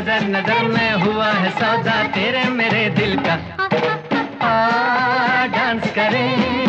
नज़र नज़र में हुआ है सौदा तेरे मेरे दिल का। आ डांस करें।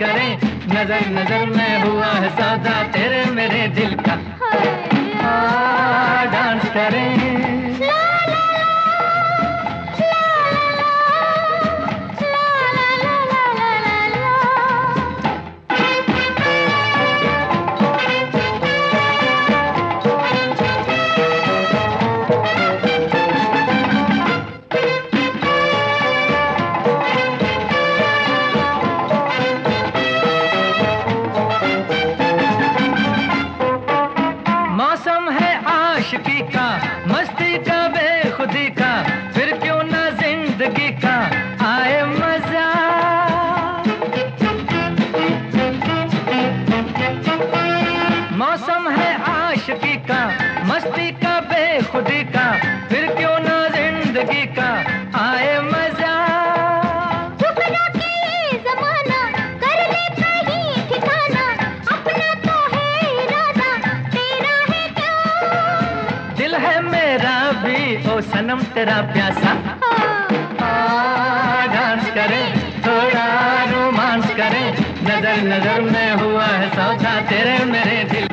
करें। नज़र नज़र में हुआ है सौदा तेरे मेरे दिल का। आ, डांस करें। का, मस्ती का बेखुदी का, फिर क्यों ना ज़िंदगी का आए मज़ा। मौसम है आशिकी का, मस्ती का बेखुदी का ओ सनम तेरा प्यासा। डांस करे, थोड़ा रोमांस करे। नज़र नज़र में हुआ है सौदा तेरे मेरे दिल